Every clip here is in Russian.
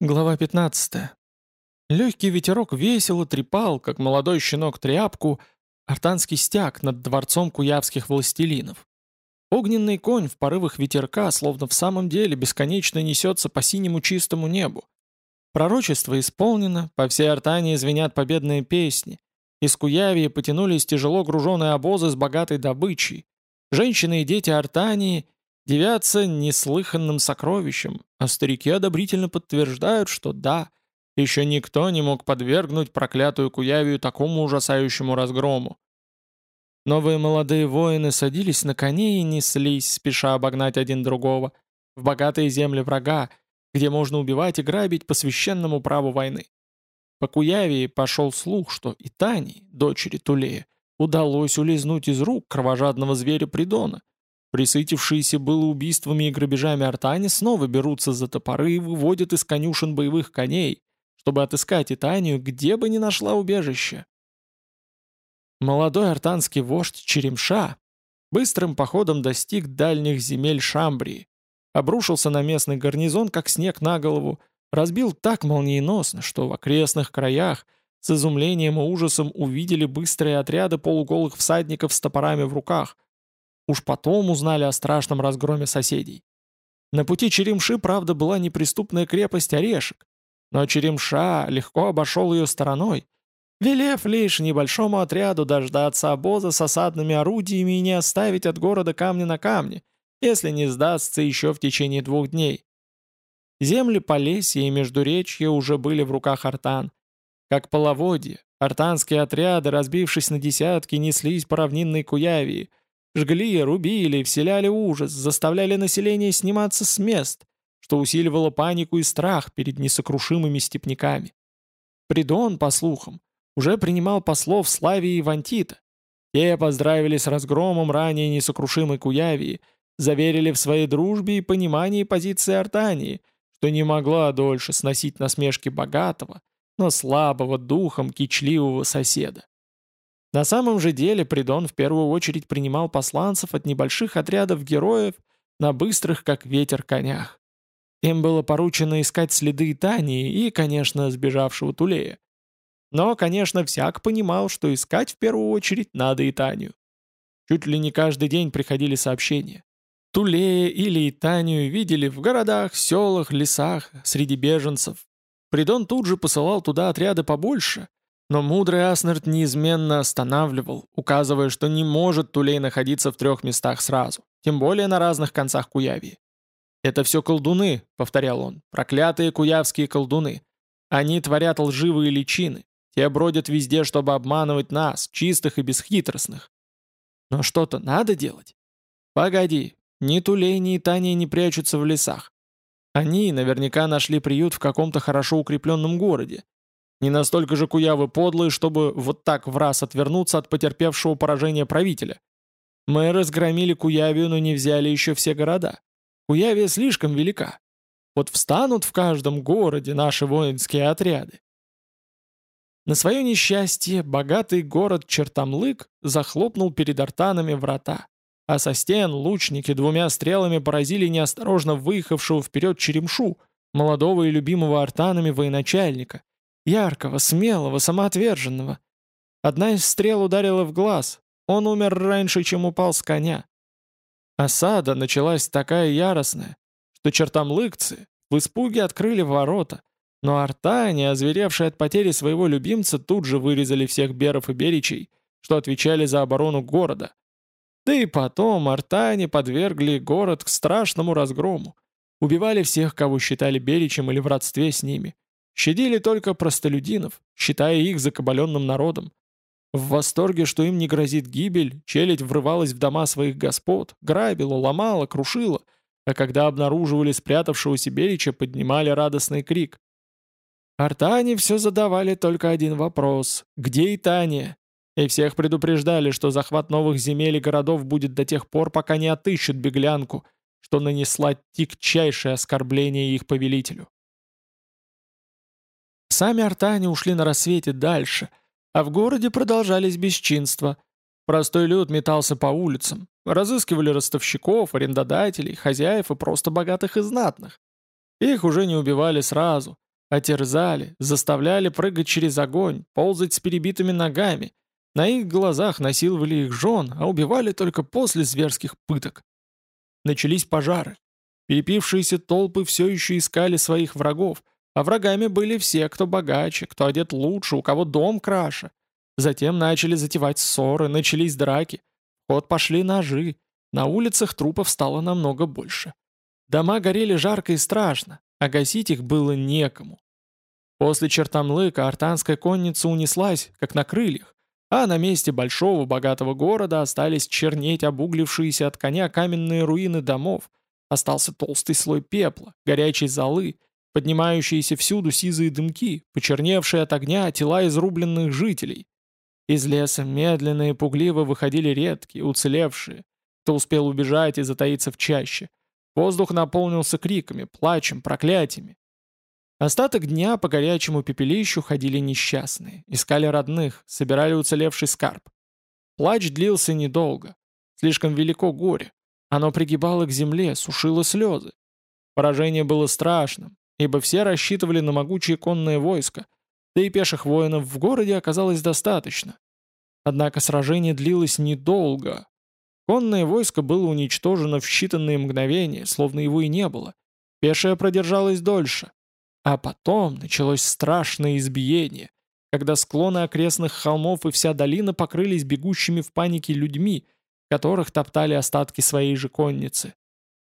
Глава 15. Легкий ветерок весело трепал, как молодой щенок тряпку, артанский стяг над дворцом куявских властелинов. Огненный конь в порывах ветерка, словно в самом деле, бесконечно несется по синему чистому небу. Пророчество исполнено, по всей Артании звенят победные песни. Из Куявии потянулись тяжело груженные обозы с богатой добычей. Женщины и дети Артании Девятся неслыханным сокровищем, а старики одобрительно подтверждают, что да, еще никто не мог подвергнуть проклятую Куявию такому ужасающему разгрому. Новые молодые воины садились на коней и неслись, спеша обогнать один другого, в богатые земли врага, где можно убивать и грабить по священному праву войны. По Куявии пошел слух, что и Тани, дочери Тулея, удалось улизнуть из рук кровожадного зверя Придона — Присытившиеся было убийствами и грабежами артане снова берутся за топоры и выводят из конюшен боевых коней, чтобы отыскать Итанию, где бы ни нашла убежище. Молодой артанский вождь Черемша быстрым походом достиг дальних земель Шамбрии, обрушился на местный гарнизон, как снег на голову, разбил так молниеносно, что в окрестных краях с изумлением и ужасом увидели быстрые отряды полуголых всадников с топорами в руках, Уж потом узнали о страшном разгроме соседей. На пути Черемши, правда, была неприступная крепость Орешек, но Черемша легко обошел ее стороной, велев лишь небольшому отряду дождаться обоза с осадными орудиями и не оставить от города камня на камне, если не сдастся еще в течение двух дней. Земли Полесья и Междуречья уже были в руках артан. Как половодье, артанские отряды, разбившись на десятки, неслись по равнинной Куявии – Жгли, рубили, вселяли ужас, заставляли население сниматься с мест, что усиливало панику и страх перед несокрушимыми степняками. Придон, по слухам, уже принимал послов Славии и Вантита. Те поздравили с разгромом ранее несокрушимой Куявии, заверили в своей дружбе и понимании позиции Артании, что не могла дольше сносить насмешки богатого, но слабого духом кичливого соседа. На самом же деле Придон в первую очередь принимал посланцев от небольших отрядов героев на быстрых, как ветер, конях. Им было поручено искать следы Тании и, конечно, сбежавшего Тулея. Но, конечно, всяк понимал, что искать в первую очередь надо Итанию. Чуть ли не каждый день приходили сообщения. Тулея или Итанию видели в городах, селах, лесах, среди беженцев. Придон тут же посылал туда отряды побольше, но мудрый Аснард неизменно останавливал, указывая, что не может Тулей находиться в трех местах сразу, тем более на разных концах Куявии. «Это все колдуны», — повторял он, — «проклятые куявские колдуны. Они творят лживые личины, те бродят везде, чтобы обманывать нас, чистых и бесхитростных. Но что-то надо делать. Погоди, ни Тулей, ни Таня не прячутся в лесах. Они наверняка нашли приют в каком-то хорошо укрепленном городе, не настолько же куявы подлые, чтобы вот так в раз отвернуться от потерпевшего поражения правителя. Мы разгромили Куявию, но не взяли еще все города. Куявия слишком велика. Вот встанут в каждом городе наши воинские отряды. На свое несчастье богатый город Чертамлык захлопнул перед артанами врата, а со стен лучники двумя стрелами поразили неосторожно выехавшего вперед Черемшу, молодого и любимого артанами военачальника, Яркого, смелого, самоотверженного. Одна из стрел ударила в глаз. Он умер раньше, чем упал с коня. Осада началась такая яростная, что чертомлыкцы в испуге открыли ворота, но артане, озверевшие от потери своего любимца, тут же вырезали всех беров и беричей, что отвечали за оборону города. Да и потом артане подвергли город к страшному разгрому. Убивали всех, кого считали беричем или в родстве с ними. Щадили только простолюдинов, считая их закабаленным народом. В восторге, что им не грозит гибель, челядь врывалась в дома своих господ, грабила, ломала, крушила, а когда обнаруживали спрятавшегося Берича, поднимали радостный крик. Артане все задавали только один вопрос — где Итания? И всех предупреждали, что захват новых земель и городов будет до тех пор, пока не отыщут беглянку, что нанесла тягчайшее оскорбление их повелителю. Сами артане ушли на рассвете дальше, а в городе продолжались бесчинства. Простой люд метался по улицам, разыскивали ростовщиков, арендодателей, хозяев и просто богатых и знатных. Их уже не убивали сразу, отерзали, заставляли прыгать через огонь, ползать с перебитыми ногами. На их глазах насиловали их жен, а убивали только после зверских пыток. Начались пожары. Перепившиеся толпы все еще искали своих врагов, а врагами были все, кто богаче, кто одет лучше, у кого дом краше. Затем начали затевать ссоры, начались драки. В ход пошли ножи. На улицах трупов стало намного больше. Дома горели жарко и страшно, а гасить их было некому. После Чертамлыка артанская конница унеслась, как на крыльях, а на месте большого богатого города остались чернеть обуглившиеся от коня каменные руины домов, остался толстый слой пепла, горячей золы, поднимающиеся всюду сизые дымки, почерневшие от огня тела изрубленных жителей. Из леса медленно и пугливо выходили редкие, уцелевшие, кто успел убежать и затаиться в чаще. Воздух наполнился криками, плачем, проклятиями. Остаток дня по горячему пепелищу ходили несчастные, искали родных, собирали уцелевший скарб. Плач длился недолго. Слишком велико горе. Оно пригибало к земле, сушило слезы. Поражение было страшным, ибо все рассчитывали на могучее конное войско, да и пеших воинов в городе оказалось достаточно. Однако сражение длилось недолго. Конное войско было уничтожено в считанные мгновения, словно его и не было. Пешее продержалось дольше. А потом началось страшное избиение, когда склоны окрестных холмов и вся долина покрылись бегущими в панике людьми, которых топтали остатки своей же конницы.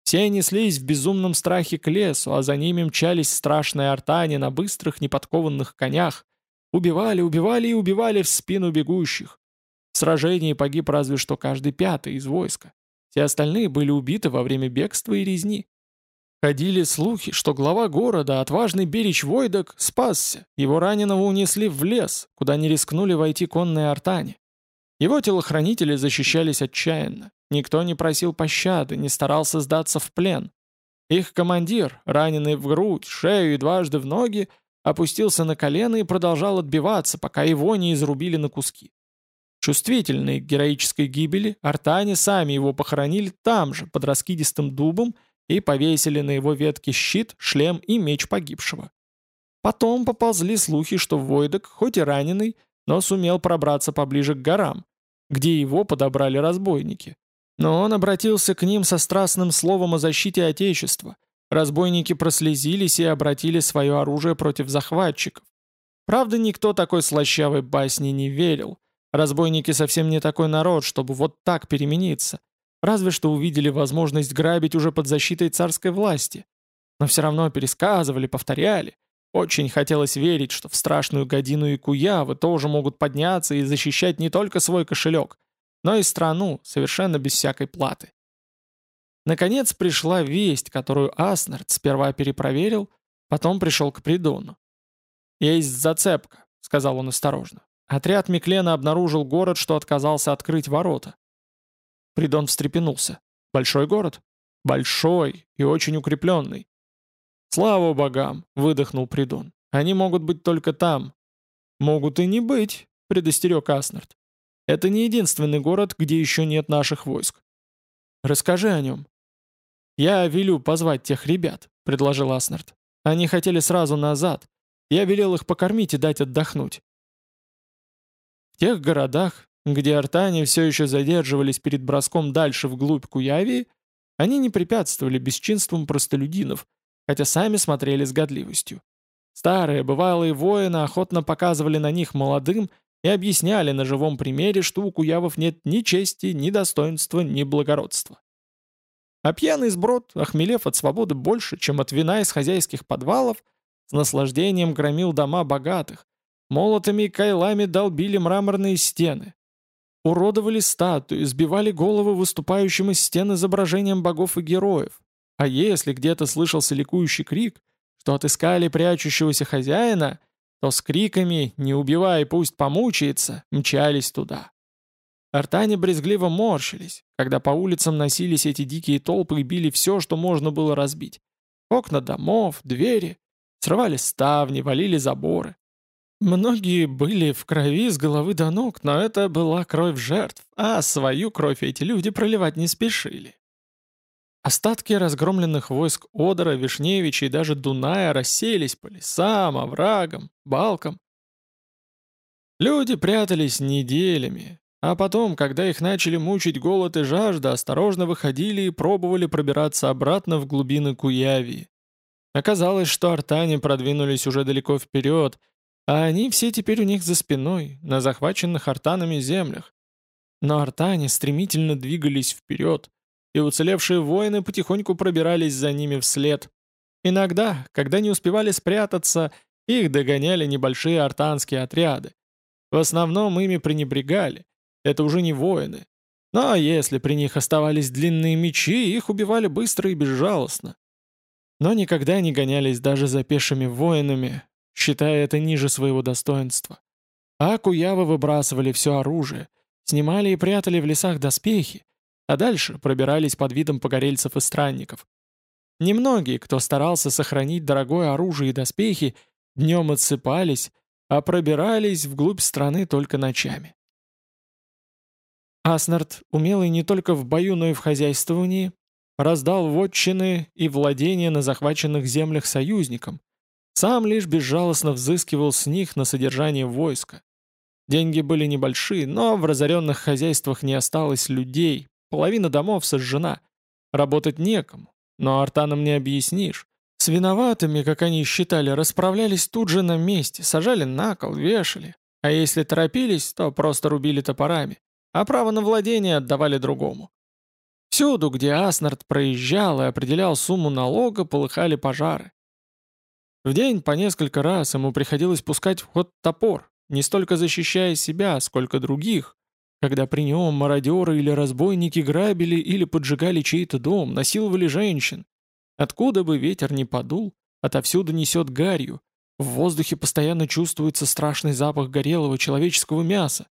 Все неслись в безумном страхе к лесу, а за ними мчались страшные артане на быстрых неподкованных конях. Убивали, убивали и убивали в спину бегущих. В сражении погиб разве что каждый пятый из войска. Все остальные были убиты во время бегства и резни. Ходили слухи, что глава города, отважный Берич Войдок, спасся. Его раненого унесли в лес, куда не рискнули войти конные артане. Его телохранители защищались отчаянно. Никто не просил пощады, не старался сдаться в плен. Их командир, раненый в грудь, шею и дважды в ноги, опустился на колено и продолжал отбиваться, пока его не изрубили на куски. Чувствительные к героической гибели, артане сами его похоронили там же, под раскидистым дубом, и повесили на его ветке щит, шлем и меч погибшего. Потом поползли слухи, что Войдок, хоть и раненый, но сумел пробраться поближе к горам, где его подобрали разбойники. Но он обратился к ним со страстным словом о защите Отечества. Разбойники прослезились и обратили свое оружие против захватчиков. Правда, никто такой слащавой басни не верил. Разбойники совсем не такой народ, чтобы вот так перемениться. Разве что увидели возможность грабить уже под защитой царской власти. Но все равно пересказывали, повторяли. Очень хотелось верить, что в страшную годину и куявы тоже могут подняться и защищать не только свой кошелек, но и страну, совершенно без всякой платы. Наконец пришла весть, которую Аснард сперва перепроверил, потом пришел к Придону. «Есть зацепка», — сказал он осторожно. Отряд Миклена обнаружил город, что отказался открыть ворота. Придон встрепенулся. «Большой город?» «Большой и очень укрепленный». «Слава богам!» — выдохнул Придон. «Они могут быть только там». «Могут и не быть», — предостерег Аснард. Это не единственный город, где еще нет наших войск. Расскажи о нем. Я велю позвать тех ребят, предложил Аснард. Они хотели сразу назад. Я велел их покормить и дать отдохнуть. В тех городах, где артане все еще задерживались перед броском дальше вглубь Куявии, они не препятствовали бесчинствам простолюдинов, хотя сами смотрели с годливостью. Старые, бывалые воины охотно показывали на них молодым и объясняли на живом примере, что у куявов нет ни чести, ни достоинства, ни благородства. А пьяный сброд, охмелев от свободы больше, чем от вина из хозяйских подвалов, с наслаждением громил дома богатых, молотами и кайлами долбили мраморные стены, уродовали статуи, сбивали головы выступающим из стен изображением богов и героев. А если где-то слышался ликующий крик, что отыскали прячущегося хозяина — то с криками «Не убивай, пусть помучается!» мчались туда. Артане брезгливо морщились, когда по улицам носились эти дикие толпы и били все, что можно было разбить. Окна домов, двери, срывали ставни, валили заборы. Многие были в крови с головы до ног, но это была кровь жертв, а свою кровь эти люди проливать не спешили. Остатки разгромленных войск Одера, Вишневича и даже Дуная рассеялись по лесам, оврагам, балкам. Люди прятались неделями, а потом, когда их начали мучить голод и жажда, осторожно выходили и пробовали пробираться обратно в глубины Куявии. Оказалось, что артане продвинулись уже далеко вперед, а они все теперь у них за спиной, на захваченных артанами землях. Но артане стремительно двигались вперед, и уцелевшие воины потихоньку пробирались за ними вслед. Иногда, когда не успевали спрятаться, их догоняли небольшие артанские отряды. В основном ими пренебрегали, это уже не воины. Но если при них оставались длинные мечи, их убивали быстро и безжалостно. Но никогда не гонялись даже за пешими воинами, считая это ниже своего достоинства. А куявы выбрасывали все оружие, снимали и прятали в лесах доспехи, а дальше пробирались под видом погорельцев и странников. Немногие, кто старался сохранить дорогое оружие и доспехи, днем отсыпались, а пробирались вглубь страны только ночами. Аснард, умелый не только в бою, но и в хозяйствовании, раздал вотчины и владения на захваченных землях союзникам, сам лишь безжалостно взыскивал с них на содержание войска. Деньги были небольшие, но в разоренных хозяйствах не осталось людей, половина домов сожжена. Работать некому, но артанам не объяснишь. С виноватыми, как они считали, расправлялись тут же на месте, сажали на кол, вешали. А если торопились, то просто рубили топорами а право на владение отдавали другому. Всюду, где Аснард проезжал и определял сумму налога, полыхали пожары. В день по несколько раз ему приходилось пускать в ход топор, не столько защищая себя, сколько других, когда при нем мародеры или разбойники грабили или поджигали чей-то дом, насиловали женщин. Откуда бы ветер ни подул, отовсюду несет гарью, в воздухе постоянно чувствуется страшный запах горелого человеческого мяса,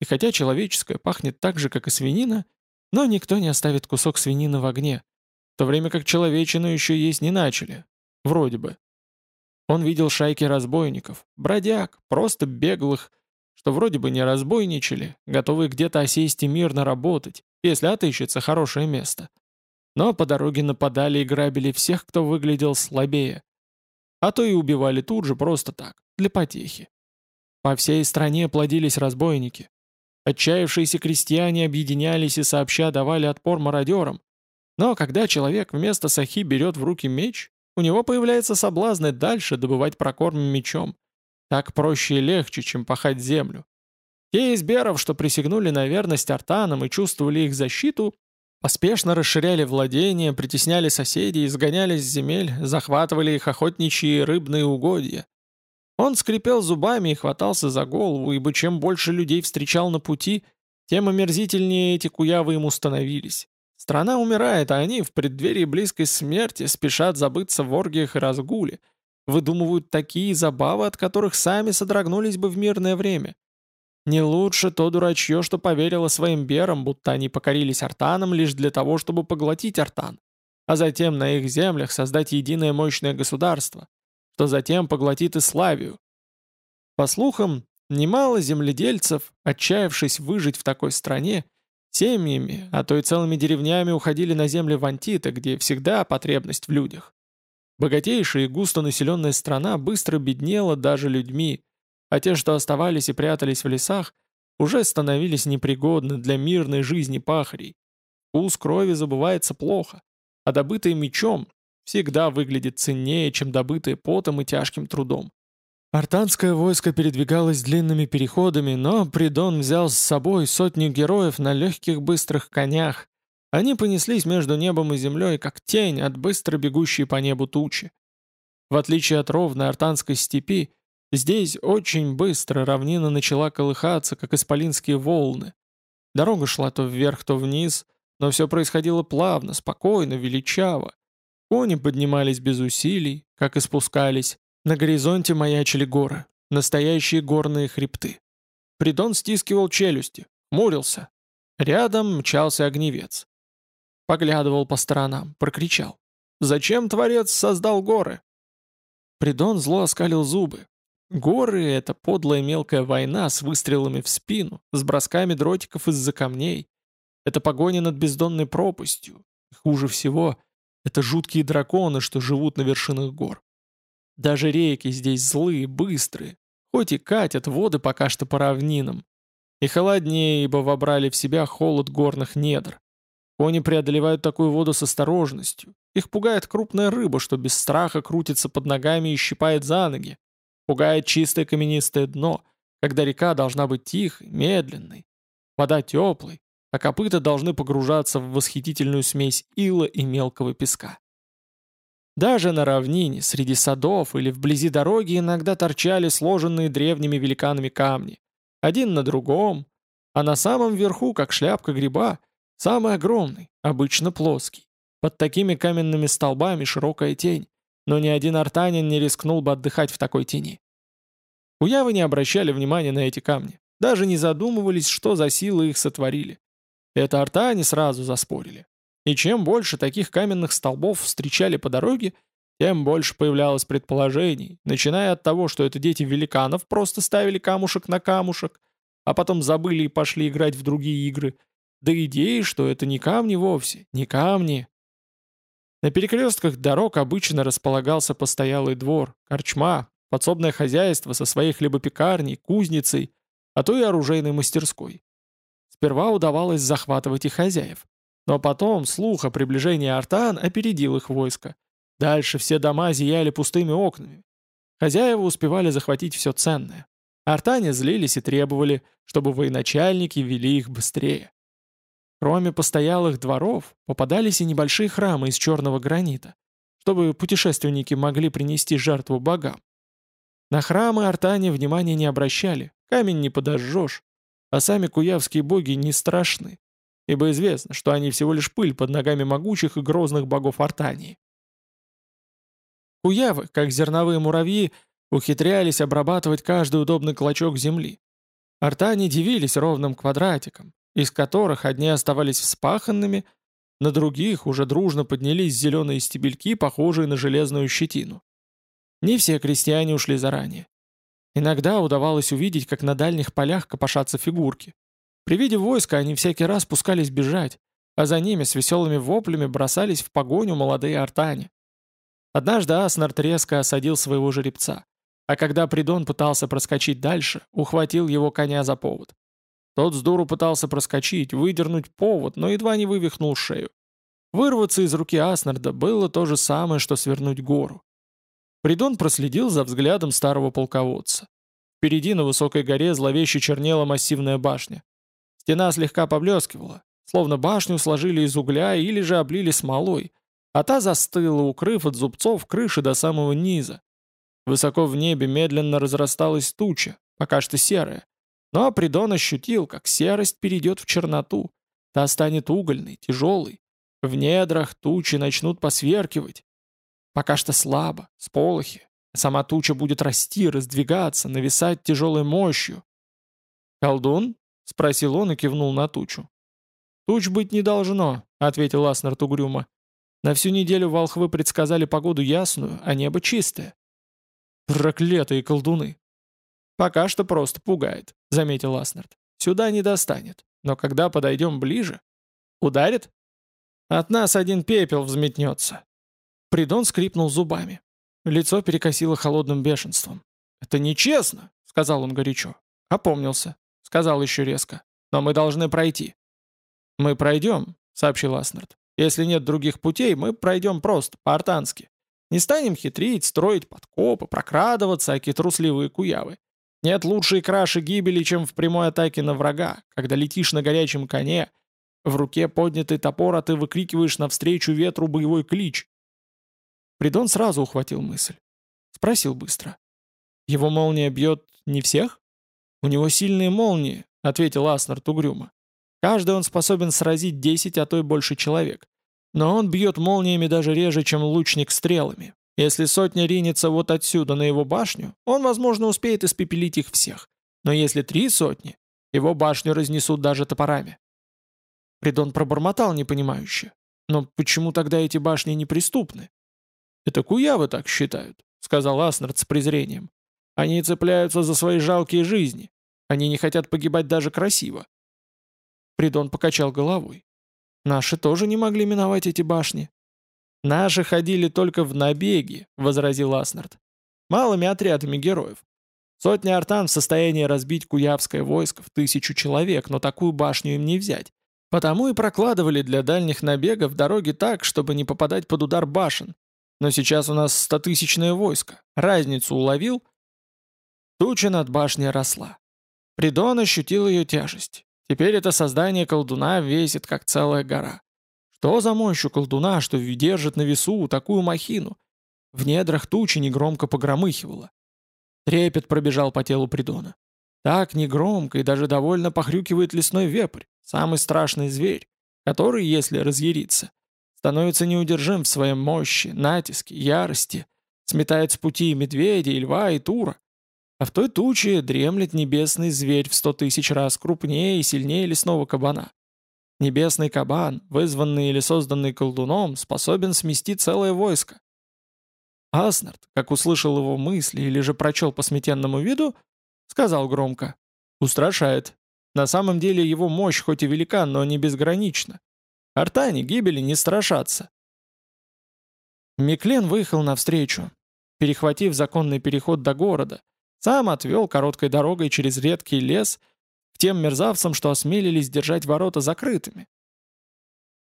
и хотя человеческое пахнет так же, как и свинина, но никто не оставит кусок свинины в огне, в то время как человечину еще есть не начали. Вроде бы. Он видел шайки разбойников, бродяг, просто беглых, что вроде бы не разбойничали, готовые где-то осесть и мирно работать, если отыщется хорошее место. Но по дороге нападали и грабили всех, кто выглядел слабее. А то и убивали тут же просто так, для потехи. По всей стране плодились разбойники. Отчаявшиеся крестьяне объединялись и сообща давали отпор мародерам. Но когда человек вместо сахи берет в руки меч, у него появляется соблазн дальше добывать прокорм мечом. Так проще и легче, чем пахать землю. Те из беров, что присягнули на верность артанам и чувствовали их защиту, поспешно расширяли владения, притесняли соседей, изгоняли с земель, захватывали их охотничьи и рыбные угодья. Он скрипел зубами и хватался за голову, ибо чем больше людей встречал на пути, тем омерзительнее эти куявы ему становились. Страна умирает, а они в преддверии близкой смерти спешат забыться в оргиях и разгуле, выдумывают такие забавы, от которых сами содрогнулись бы в мирное время. Не лучше то дурачье, что поверило своим берам, будто они покорились артанам лишь для того, чтобы поглотить артан, а затем на их землях создать единое мощное государство, что затем поглотит и Славию. По слухам, немало земледельцев, отчаявшись выжить в такой стране, семьями, а то и целыми деревнями уходили на земли Вантита, где всегда потребность в людях. Богатейшая и густонаселенная страна быстро беднела даже людьми, а те, что оставались и прятались в лесах, уже становились непригодны для мирной жизни пахарей. Вкус крови забывается плохо, а добытый мечом всегда выглядит ценнее, чем добытое потом и тяжким трудом. Артанское войско передвигалось длинными переходами, но Придон взял с собой сотню героев на легких быстрых конях. Они понеслись между небом и землей, как тень от быстро бегущей по небу тучи. В отличие от ровной артанской степи, здесь очень быстро равнина начала колыхаться, как исполинские волны. Дорога шла то вверх, то вниз, но все происходило плавно, спокойно, величаво. Кони поднимались без усилий, как и спускались. На горизонте маячили горы, настоящие горные хребты. Придон стискивал челюсти, мурился. Рядом мчался огневец. Поглядывал по сторонам, прокричал. «Зачем Творец создал горы?» Придон зло оскалил зубы. Горы — это подлая мелкая война с выстрелами в спину, с бросками дротиков из-за камней. Это погоня над бездонной пропастью, И хуже всего — это жуткие драконы, что живут на вершинах гор. Даже реки здесь злые, быстрые, хоть и катят воды пока что по равнинам. И холоднее, ибо вобрали в себя холод горных недр. Кони преодолевают такую воду с осторожностью. Их пугает крупная рыба, что без страха крутится под ногами и щипает за ноги. Пугает чистое каменистое дно, когда река должна быть тихой, медленной. Вода теплой, а копыта должны погружаться в восхитительную смесь ила и мелкого песка. Даже на равнине, среди садов или вблизи дороги иногда торчали сложенные древними великанами камни. Один на другом, а на самом верху, как шляпка гриба, самый огромный, обычно плоский. Под такими каменными столбами широкая тень, но ни один артанин не рискнул бы отдыхать в такой тени. Уявы не обращали внимания на эти камни, даже не задумывались, что за силы их сотворили. Это артане сразу заспорили. И чем больше таких каменных столбов встречали по дороге, тем больше появлялось предположений, начиная от того, что это дети великанов просто ставили камушек на камушек, а потом забыли и пошли играть в другие игры, до идеи, что это не камни вовсе, не камни. На перекрестках дорог обычно располагался постоялый двор, корчма, подсобное хозяйство со своей хлебопекарней, кузницей, а то и оружейной мастерской. Сперва удавалось захватывать и хозяев. Но потом слух о приближении Артан опередил их войско. Дальше все дома зияли пустыми окнами. Хозяева успевали захватить все ценное. Артане злились и требовали, чтобы военачальники вели их быстрее. Кроме постоялых дворов, попадались и небольшие храмы из черного гранита, чтобы путешественники могли принести жертву богам. На храмы артане внимания не обращали, камень не подожжешь, а сами куявские боги не страшны ибо известно, что они всего лишь пыль под ногами могучих и грозных богов Артании. Куявы, как зерновые муравьи, ухитрялись обрабатывать каждый удобный клочок земли. Артане дивились ровным квадратикам, из которых одни оставались вспаханными, на других уже дружно поднялись зеленые стебельки, похожие на железную щетину. Не все крестьяне ушли заранее. Иногда удавалось увидеть, как на дальних полях копошатся фигурки. При виде войска они всякий раз пускались бежать, а за ними с веселыми воплями бросались в погоню молодые артане. Однажды Аснард резко осадил своего жеребца, а когда Придон пытался проскочить дальше, ухватил его коня за повод. Тот с дуру пытался проскочить, выдернуть повод, но едва не вывихнул шею. Вырваться из руки Аснарда было то же самое, что свернуть гору. Придон проследил за взглядом старого полководца. Впереди на высокой горе зловеще чернела массивная башня. Стена слегка поблескивала, словно башню сложили из угля или же облили смолой, а та застыла, укрыв от зубцов крыши до самого низа. Высоко в небе медленно разрасталась туча, пока что серая, но Придон ощутил, как серость перейдет в черноту, та станет угольной, тяжелой. В недрах тучи начнут посверкивать. Пока что слабо, с полохи. Сама туча будет расти, раздвигаться, нависать тяжелой мощью. «Колдун?» — спросил он и кивнул на тучу. «Туч быть не должно», — ответил Аснард угрюмо. «На всю неделю волхвы предсказали погоду ясную, а небо чистое». «Проклятые колдуны!» «Пока что просто пугает», — заметил Аснард. «Сюда не достанет, но когда подойдем ближе...» «Ударит?» «От нас один пепел взметнется». Придон скрипнул зубами. Лицо перекосило холодным бешенством. «Это нечестно», — сказал он горячо. Опомнился. Сказал еще резко. «Но мы должны пройти». «Мы пройдем», — сообщил Аснард. «Если нет других путей, мы пройдем просто, по-артански. Не станем хитрить, строить подкопы, прокрадываться, аки трусливые куявы. Нет лучшей краши гибели, чем в прямой атаке на врага, когда летишь на горячем коне, в руке поднятый топор, а ты выкрикиваешь навстречу ветру боевой клич». Придон сразу ухватил мысль. Спросил быстро. «Его молния бьет не всех?» «У него сильные молнии», — ответил Аснард угрюмо. «Каждый он способен сразить десять, а то и больше человек. Но он бьет молниями даже реже, чем лучник стрелами. Если сотня ринется вот отсюда на его башню, он, возможно, успеет испепелить их всех. Но если три сотни, его башню разнесут даже топорами». Придон пробормотал непонимающе. «Но почему тогда эти башни неприступны?» «Это куявы так считают», — сказал Аснард с презрением. «Они цепляются за свои жалкие жизни. Они не хотят погибать даже красиво. Придон покачал головой. Наши тоже не могли миновать эти башни. «Наши ходили только в набеги», — возразил Аснард. «Малыми отрядами героев. Сотни артан в состоянии разбить куявское войско в тысячу человек, но такую башню им не взять. Потому и прокладывали для дальних набегов дороги так, чтобы не попадать под удар башен. Но сейчас у нас стотысячное войско. Разницу уловил?» Туча над башней росла. Придон ощутил ее тяжесть. Теперь это создание колдуна весит, как целая гора. Что за мощь у колдуна, что держит на весу такую махину? В недрах тучи негромко погромыхивало. Трепет пробежал по телу Придона. Так негромко и даже довольно похрюкивает лесной вепрь, самый страшный зверь, который, если разъярится, становится неудержим в своей мощи, натиске, ярости, сметает с пути медведя, и льва, и тура. А в той туче дремлет небесный зверь в сто тысяч раз крупнее и сильнее лесного кабана. Небесный кабан, вызванный или созданный колдуном, способен смести целое войско. Аснард, как услышал его мысли или же прочел по сметенному виду, сказал громко. «Устрашает. На самом деле его мощь хоть и велика, но не безгранична. Артане гибели не страшатся». Миклен выехал навстречу, перехватив законный переход до города, сам отвел короткой дорогой через редкий лес – к тем мерзавцам, что осмелились держать ворота закрытыми.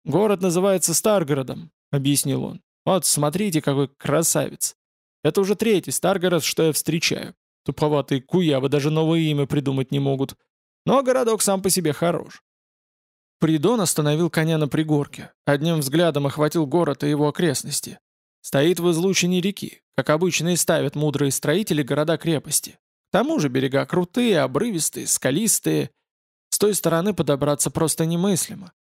«Город называется Старгородом», — объяснил он. «Вот, смотрите, какой красавец. Это уже третий Старгород, что я встречаю. Туповатые куявы даже новое имя придумать не могут. Но городок сам по себе хорош». Придон остановил коня на пригорке, одним взглядом охватил город и его окрестности. Стоит в излучине реки, как обычно и ставят мудрые строители города-крепости. К тому же берега крутые, обрывистые, скалистые. С той стороны подобраться просто немыслимо.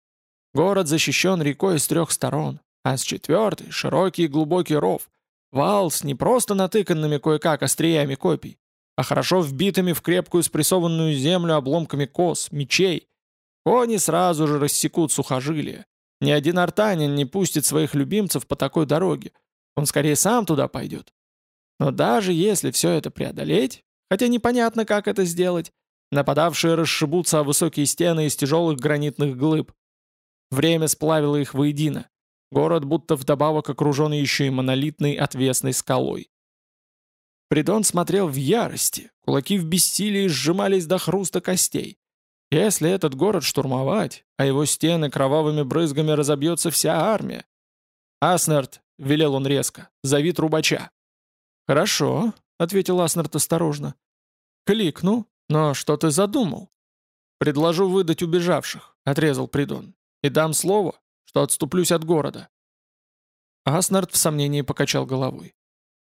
Город защищен рекой с трех сторон, а с четвертой — широкий и глубокий ров. Вал с не просто натыканными кое-как остриями копий, а хорошо вбитыми в крепкую спрессованную землю обломками кос, мечей. Кони сразу же рассекут сухожилия. Ни один артанин не пустит своих любимцев по такой дороге. Он скорее сам туда пойдет. Но даже если все это преодолеть, Хотя непонятно, как это сделать. Нападавшие расшибутся о высокие стены из тяжелых гранитных глыб. Время сплавило их воедино. Город будто вдобавок окружен еще и монолитной отвесной скалой. Придон смотрел в ярости, кулаки в бессилии сжимались до хруста костей. Если этот город штурмовать, а его стены кровавыми брызгами разобьется вся армия. «Аснард», — велел он резко, — «зови трубача». «Хорошо», — ответил Аснард осторожно. «Кликну, но что ты задумал?» «Предложу выдать убежавших», — отрезал Придон. «И дам слово, что отступлюсь от города». Аснард в сомнении покачал головой.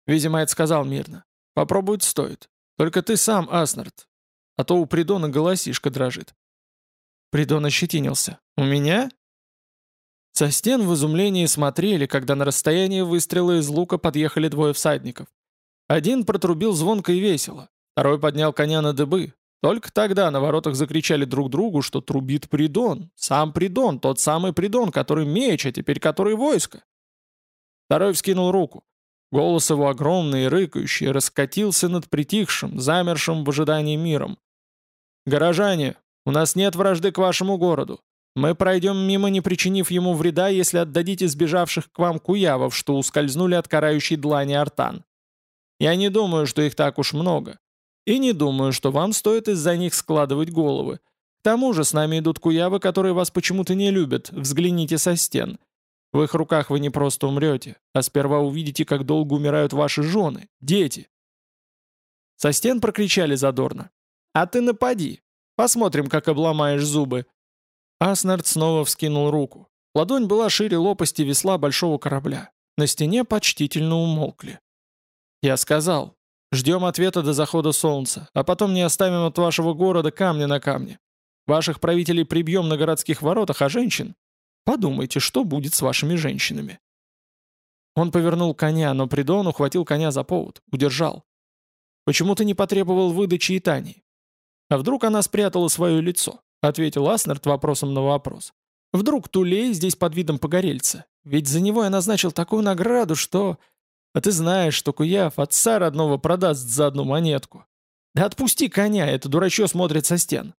Визимайт сказал мирно. «Попробовать стоит. Только ты сам, Аснард. А то у Придона голосишка дрожит». Придон ощетинился. «У меня?» Со стен в изумлении смотрели, когда на расстоянии выстрела из лука подъехали двое всадников. Один протрубил звонко и весело, второй поднял коня на дыбы. Только тогда на воротах закричали друг другу, что трубит Придон, сам Придон, тот самый Придон, который меч, а теперь который войско. Второй вскинул руку. Голос его огромный и рыкающий раскатился над притихшим, замершим в ожидании миром. «Горожане, у нас нет вражды к вашему городу. Мы пройдем мимо, не причинив ему вреда, если отдадите сбежавших к вам куявов, что ускользнули от карающей длани артан. Я не думаю, что их так уж много. И не думаю, что вам стоит из-за них складывать головы. К тому же с нами идут куявы, которые вас почему-то не любят. Взгляните со стен. В их руках вы не просто умрете, а сперва увидите, как долго умирают ваши жены, дети. Со стен прокричали задорно. «А ты напади! Посмотрим, как обломаешь зубы!» Аснард снова вскинул руку. Ладонь была шире лопасти весла большого корабля. На стене почтительно умолкли. Я сказал, ждем ответа до захода солнца, а потом не оставим от вашего города камня на камне. Ваших правителей прибьем на городских воротах, а женщин? Подумайте, что будет с вашими женщинами. Он повернул коня, но Придон ухватил коня за повод, удержал. Почему ты не потребовал выдачи Итании? А вдруг она спрятала свое лицо? Ответил Аснард вопросом на вопрос. Вдруг Тулей здесь под видом погорельца? Ведь за него я назначил такую награду, что... А ты знаешь, что Куяв отца родного продаст за одну монетку. Да отпусти коня, это дурачье смотрит со стен.